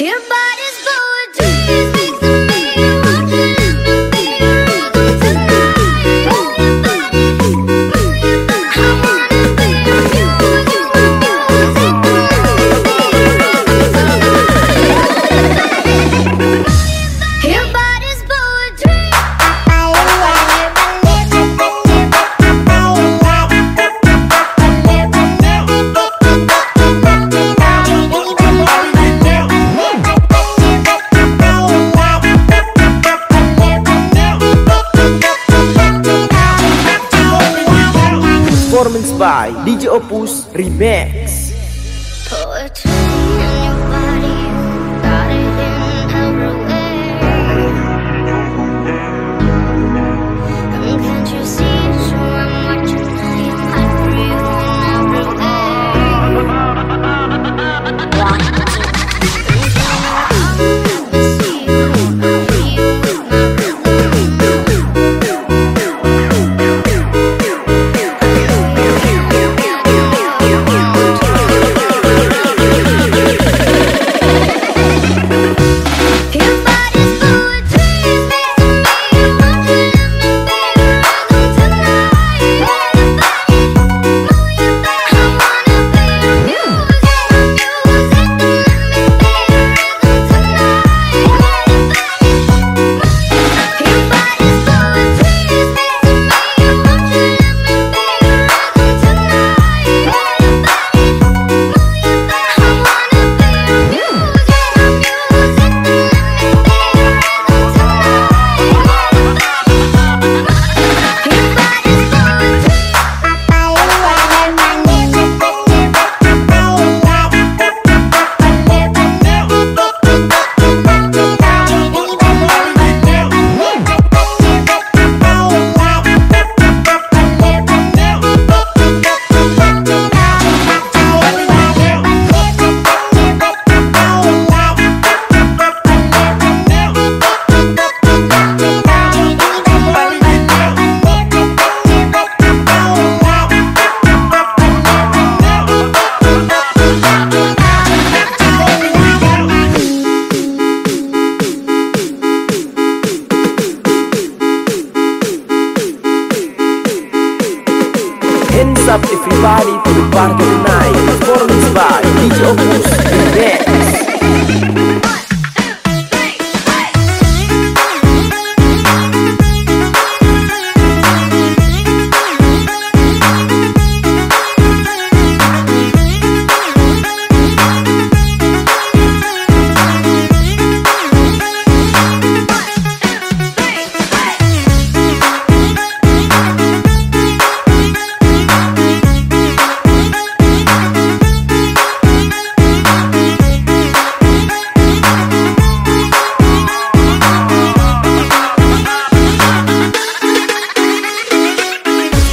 Here, body. by DJ Opus Remix Bargain Night, performance by DJ Opus, Index.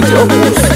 need